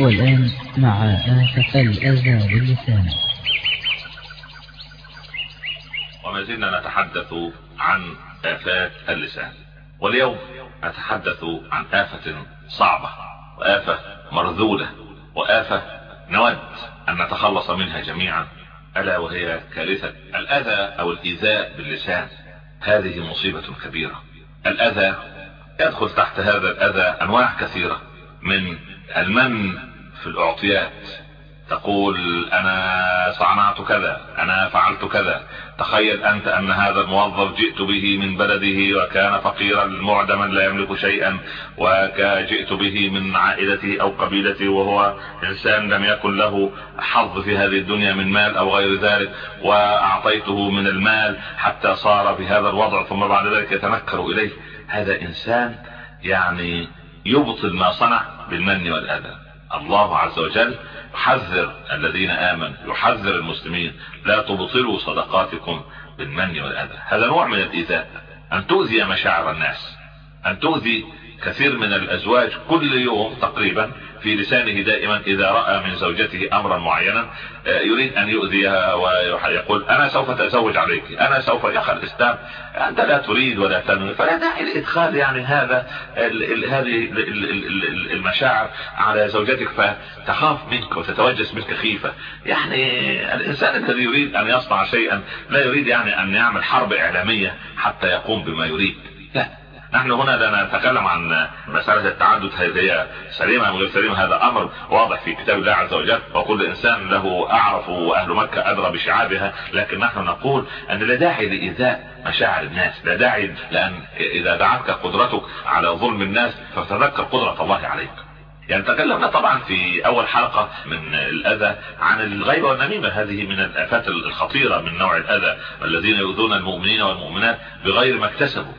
والآن مع آفة الأذى باللسان وما زلنا نتحدث عن آفات اللسان. واليوم أتحدث عن آفة صعبة وآفة مرذولة وآفة نود أن نتخلص منها جميعا ألا وهي كارثة الأذى أو الإيذاء باللسان. هذه مصيبة كبيرة. الأذى يدخل تحت هذا الأذى أنواع كثيرة من المن في الأعطيات. تقول أنا صنعت كذا أنا فعلت كذا. تخيل أنت أن هذا الموظف جئت به من بلده وكان فقيرا معدما لا يملك شيئا وجئت به من عائلته أو قبيلته وهو إنسان لم يكن له حظ في هذه الدنيا من مال أو غير ذلك وأعطيته من المال حتى صار في هذا الوضع ثم بعد ذلك يتنكر إليه. هذا إنسان يعني يبطل ما صنع بالمن والآذى. الله عز وجل يحذر الذين آمنوا يحذر المسلمين لا تبطلوا صدقاتكم بالمن والأذى. هذا نوع من الإيذاء أن تؤذي مشاعر الناس أن تؤذي كثير من الأزواج كل يوم تقريبا في لسانه دائما إذا رأى من زوجته امرا معينا آه، يريد أن يؤذيها ويقول أنا سوف أتزوج عليك أنا سوف يخل الإسلام أنت لا تريد ولا تنوي فلا داعي لإدخال يعني هذا هذه المشاعر على زوجتك فتخاف منك وتتوجس منك خيفة. يعني الإنسان الذي يريد أن يصنع شيئا لا يريد يعني أن يعمل حرب إعلامية حتى يقوم بما يريد. لا. نحن هنا لا نتكلم عن مسألة التعدد هل هي سليمة أم غير سليمة هذا أمر واضح في كتاب الله عز وجل وكل إنسان له أعرف وأهل مكة أدرى بشعابها. لكن نحن نقول أن لا داعي لإيذاء مشاعر الناس لا داعي لأن إذا دعتك قدرتك على ظلم الناس فتذكر قدرة الله عليك. يعني تكلمنا طبعا في أول حلقة من الأذى عن الغيبة والنميمة. هذه من الآفات الخطيرة من نوع الأذى الذين يؤذون المؤمنين والمؤمنات بغير ما اكتسبوا.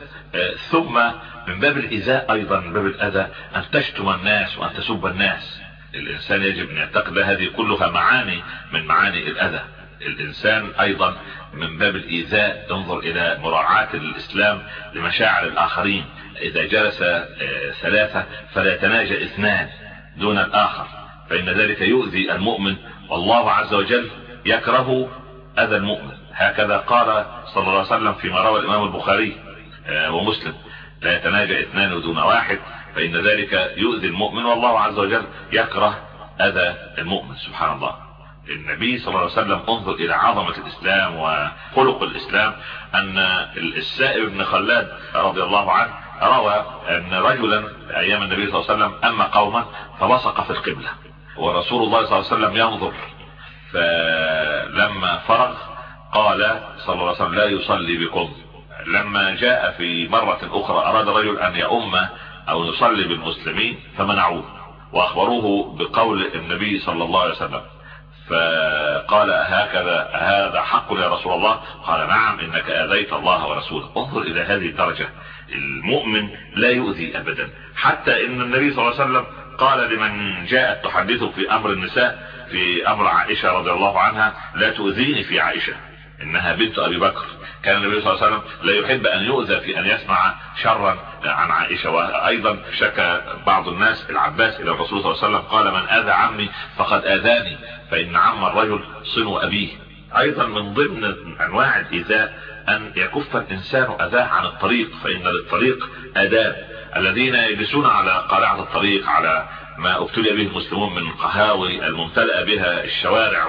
ثم من باب الايذاء أيضا من باب الأذى أن تشتم الناس وأن تسب الناس. الإنسان يجب أن يعتقد هذه كلها معاني من معاني الأذى. الإنسان أيضا من باب الإيذاء ينظر إلى مراعاة الإسلام لمشاعر الآخرين. إذا جلس آه، ثلاثة فلا يتناجى اثنان دون الآخر. فإن ذلك يؤذي المؤمن. والله عز وجل يكره أذى المؤمن. هكذا قال صلى الله عليه وسلم فيما روى الإمام البخاري. ومسلم. لا يتناجى اثنان دون واحد فإن ذلك يؤذي المؤمن والله عز وجل يكره أذى المؤمن سبحان الله. النبي صلى الله عليه وسلم انظر إلى عظمة الإسلام وخلق الإسلام أن السائب بن خلاد رضي الله عنه روى أن رجلا أيام النبي صلى الله عليه وسلم أما قوما فبصق في القبلة ورسول الله صلى الله عليه وسلم ينظر. فلما فرغ قال صلى الله عليه وسلم لا يصلي بكم لما جاء في مرة أخرى أراد رجل أن يؤم أو يصلي بالمسلمين فمنعوه وأخبروه بقول النبي صلى الله عليه وسلم. فقال هكذا هذا حق يا رسول الله؟ قال نعم إنك آذيت الله ورسوله. انظر إلى هذه الدرجة. المؤمن لا يؤذي ابدا. حتى إن النبي صلى الله عليه وسلم قال لمن جاءت تحدثه في أمر النساء في أمر عائشة رضي الله عنها لا تؤذيني في عائشة. إنها بنت أبي بكر. كان النبي صلى الله عليه وسلم لا يحب أن يؤذى في أن يسمع شرا عن عائشة وأيضا شكى بعض الناس العباس إلى الرسول صلى الله عليه وسلم قال من أذى عمي فقد آذاني فإن عم الرجل صنو أبيه. أيضا من ضمن أنواع الإيذاء أن يكف الإنسان أذاه عن الطريق فإن للطريق آداب. الذين يجلسون على قارعة الطريق على ما ابتلي به المسلمون من قهاوي الممتلئة بها الشوارع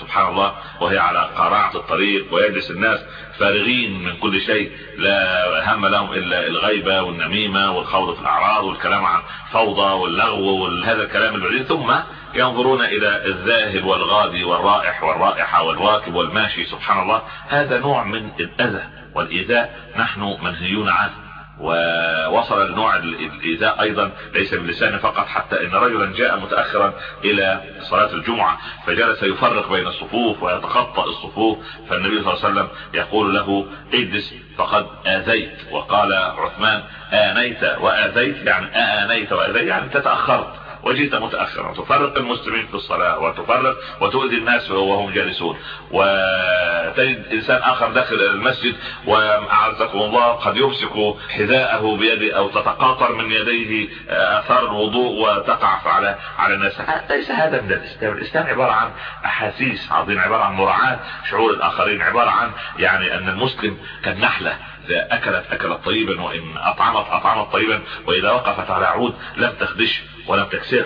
سبحان الله وهي على قارعة الطريق ويجلس الناس فارغين من كل شيء لا هم لهم إلا الغيبة والنميمة والخوض في الأعراض والكلام عن فوضى واللغو وهذا الكلام البعيد. ثم ينظرون إلى الذاهب والغادي والرائح والرائحة والراكب والماشي سبحان الله. هذا نوع من الأذى والإيذاء نحن منهيون عنه. ووصل النوع الإيذاء أيضا ليس باللسان فقط حتى إن رجلا جاء متأخرا إلى صلاة الجمعة فجلس يفرق بين الصفوف ويتخطى الصفوف فالنبي صلى الله عليه وسلم يقول له اجلس فقد آذيت. وقال عثمان آنيت وآذيت. يعني آنيت وآذيت يعني تتأخرت. وجئت متأخرا. تفرق المسلمين في الصلاة وتفرق وتؤذي الناس وهم جالسون. وتجد إنسان آخر داخل المسجد وأعزكم الله قد يمسك حذاءه بيده أو تتقاطر من يديه أثار الوضوء وتقع على على الناس ليس هذا من الإسلام. الإسلام عبارة عن أحاسيس عظيم عبارة عن مراعاة شعور الآخرين عبارة عن يعني أن المسلم كالنحلة إذا أكلت أكلت طيبا وإن أطعمت أطعمت طيبا وإذا وقفت على عود لم تخدش ولم تكسر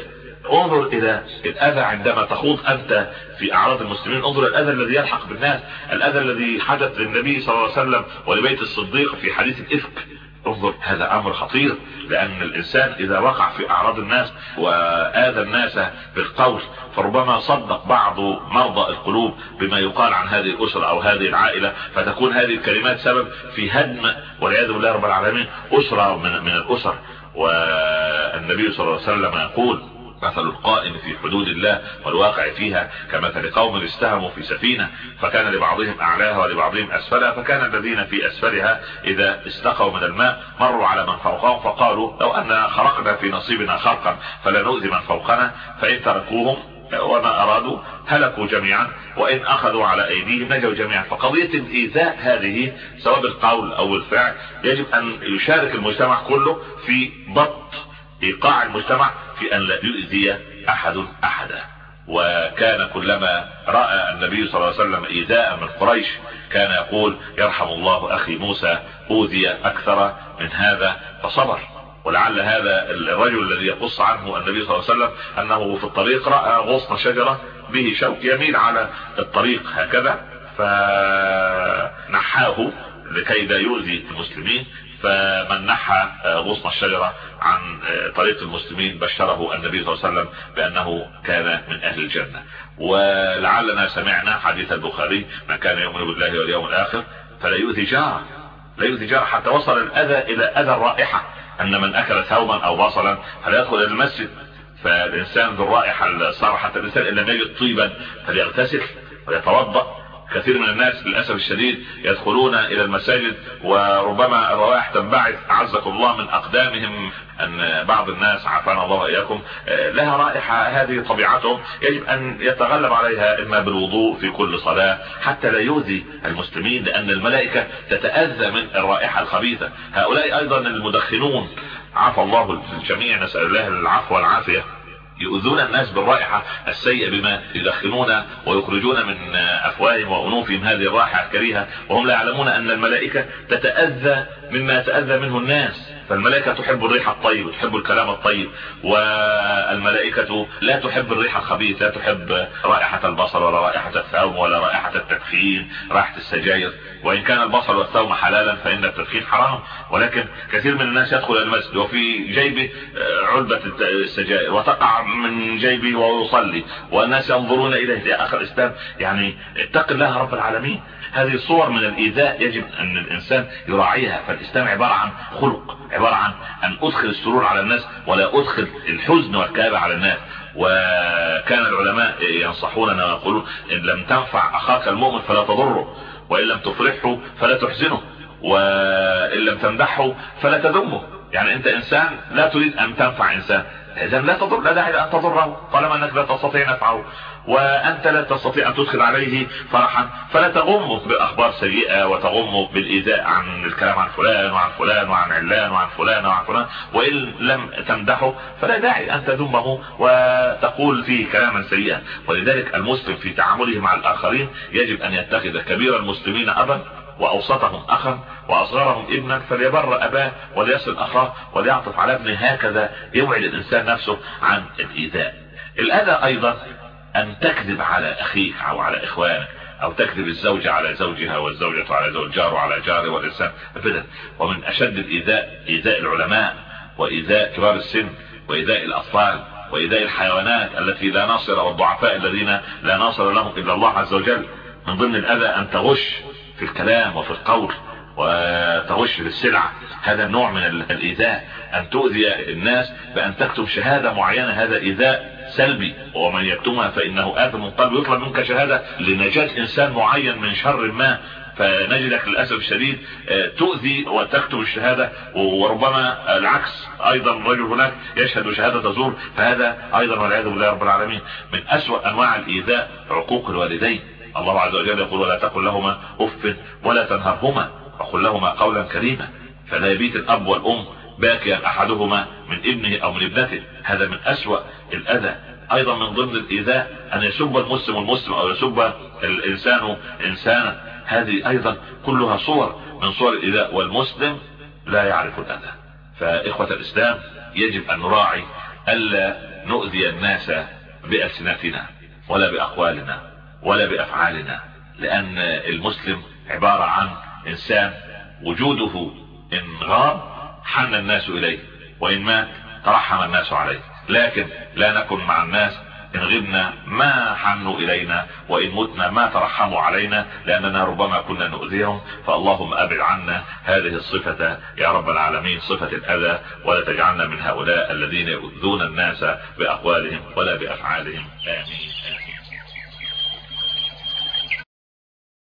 انظر إلى الأذى عندما تخوض أنت في أعراض المسلمين. انظر الأذى الذي يلحق بالناس. الأذى الذي حدث للنبي صلى الله عليه وسلم ولبيت الصديق في حديث الإفك. انظر هذا أمر خطير لأن الإنسان إذا وقع في أعراض الناس وآذى الناس بالقول فربما صدق بعض مرضى القلوب بما يقال عن هذه الأسرة أو هذه العائلة. فتكون هذه الكلمات سبب في هدم والعياذ بالله رب العالمين أسرة من, من الأسر. والنبي صلى الله عليه وسلم يقول مثل القائم في حدود الله والواقع فيها كمثل قوم استهموا في سفينة فكان لبعضهم أعلاها ولبعضهم أسفلها فكان الذين في أسفلها إذا استقوا من الماء مروا على من فوقهم فقالوا لو ان خرقنا في نصيبنا خرقا فلا نؤذي من فوقنا فإن تركوهم وما أرادوا هلكوا جميعا وإن أخذوا على أيديهم نجوا جميعا. فقضية الإيذاء هذه سواء بالقول أو الفعل يجب أن يشارك المجتمع كله في ضبط إيقاع المجتمع في أن لا يؤذي أحد احدا. وكان كلما رأى النبي صلى الله عليه وسلم إيذاء من قريش كان يقول يرحم الله أخي موسى أوذي أكثر من هذا فصبر. ولعل هذا الرجل الذي يقص عنه النبي صلى الله عليه وسلم أنه في الطريق رأى غصن شجرة به شوك يميل على الطريق هكذا فنحاه لكي لا يؤذي المسلمين فمن نحى غصن الشجرة عن طريق المسلمين بشره النبي صلى الله عليه وسلم بأنه كان من أهل الجنة. ولعلنا سمعنا حديث البخاري من كان يؤمن بالله واليوم الآخر فلا يؤذي جاره لا يؤذي جاره حتى وصل الأذى إلى أذى الرائحة. أن من أكل ثوما أو بصلا فلا يدخل المسجد. فالإنسان ذو الرائحة الصار حتى الإنسان إن لم يجد طيبا فليغتسل ويتوضأ. كثير من الناس للأسف الشديد يدخلون إلى المساجد وربما الروائح تنبعث. أعزكم الله من أقدامهم أن بعض الناس عافانا الله وإياكم. لها رائحة هذه طبيعتهم. يجب أن يتغلب عليها إما بالوضوء في كل صلاة حتى لا يؤذي المسلمين لأن الملائكة تتأذى من الرائحة الخبيثة. هؤلاء أيضا المدخنون. عفى الله الجميع نسأل الله العفو والعافية. يؤذون الناس بالرائحة السيئة بما يدخنون ويخرجون من أفواههم وأنوفهم هذه الرائحة الكريهة. وهم لا يعلمون أن الملائكة تتأذى مما يتأذى منه الناس. فالملائكة تحب الريح الطيب وتحب الكلام الطيب. والملائكة لا تحب الريح الخبيث لا تحب رائحة البصل ولا رائحة الثوم ولا رائحة التدخين رائحة السجاير. وإن كان البصل والثوم حلالا فإن التدخين حرام. ولكن كثير من الناس يدخل المسجد وفي جيبه علبة السجائر وتقع من جيبه وهو يصلي والناس ينظرون إليه يا اخ الإسلام يعني اتق الله رب العالمين. هذه صور من الإيذاء يجب أن الإنسان يراعيها. فالإسلام عبارة عن خلق عبارة عن أن أدخل السرور على الناس ولا أدخل الحزن والكآبة على الناس. وكان العلماء ينصحوننا ويقولون إن لم تنفع أخاك المؤمن فلا تضره. وإن لم تفرحه فلا تحزنه وإن لم تمدحه فلا تذمه يعني أنت إنسان لا تريد أن تنفع إنسان. اذا لا تضر لا داعي ان تضره. طالما أنك لا تستطيع نفعه وأنت لا تستطيع أن تدخل عليه فرحا. فلا تغمه بأخبار سيئة وتغمه بالإيذاء عن الكلام عن فلان وعن فلان وعن علان وعن فلان وعن فلان. وإن لم تمدحه فلا داعي أن تذمه وتقول فيه كلاما سيئا. ولذلك المسلم في تعامله مع الآخرين يجب أن يتخذ كبير المسلمين ابا وأوسطهم أخا وأصغرهم ابنا فليبر أباه وليصل أخاه وليعطف على ابنه. هكذا يوعد الإنسان نفسه عن الإيذاء. الأذى أيضا أن تكذب على أخيك أو على إخوانك أو تكذب الزوجة على زوجها والزوجة على زوج جاره على جاره والإنسان. ابدا. ومن أشد الإيذاء إيذاء العلماء وإيذاء كبار السن وإيذاء الأطفال وإيذاء الحيوانات التي لا ناصر والضعفاء الذين لا ناصر لهم إلا الله عز وجل. من ضمن الأذى أن تغش في الكلام وفي القول وتغش في السلعة هذا نوع من الإيذاء. أن تؤذي الناس بأن تكتب شهادة معينة. هذا إيذاء سلبي. ومن يكتمها فإنه آثم قلب يطلب منك شهادة لنجاة إنسان معين من شر ما. فنجدك للأسف الشديد تؤذي وتكتب الشهادة. وربما العكس. أيضا رجل هناك يشهد شهادة زور فهذا أيضا والعياذ بالله رب العالمين من أسوأ أنواع الإيذاء عقوق الوالدين. الله عز وجل يقول ولا تقل لهما أف ولا تنهرهما وقل لهما قولا كريما. فلا يبيت الأب والأم باكيا أحدهما من ابنه أو من ابنته. هذا من أسوأ الأذى. أيضا من ضمن الإيذاء أن يسب المسلم المسلم أو يسب الإنسان إنسانا. هذه أيضا كلها صور من صور الإيذاء والمسلم لا يعرف الأذى. فإخوة الإسلام يجب أن نراعي ألا نؤذي الناس بألسنتنا ولا بأقوالنا. ولا بأفعالنا لأن المسلم عبارة عن إنسان وجوده إن غاب حن الناس إليه وإن مات ترحم الناس عليه. لكن لا نكن مع الناس إن غبنا ما حنوا إلينا وإن متنا ما ترحموا علينا لأننا ربما كنا نؤذيهم. فاللهم أبعد عنا هذه الصفة يا رب العالمين صفة الأذى ولا تجعلنا من هؤلاء الذين يؤذون الناس بأقوالهم ولا بأفعالهم. آمين.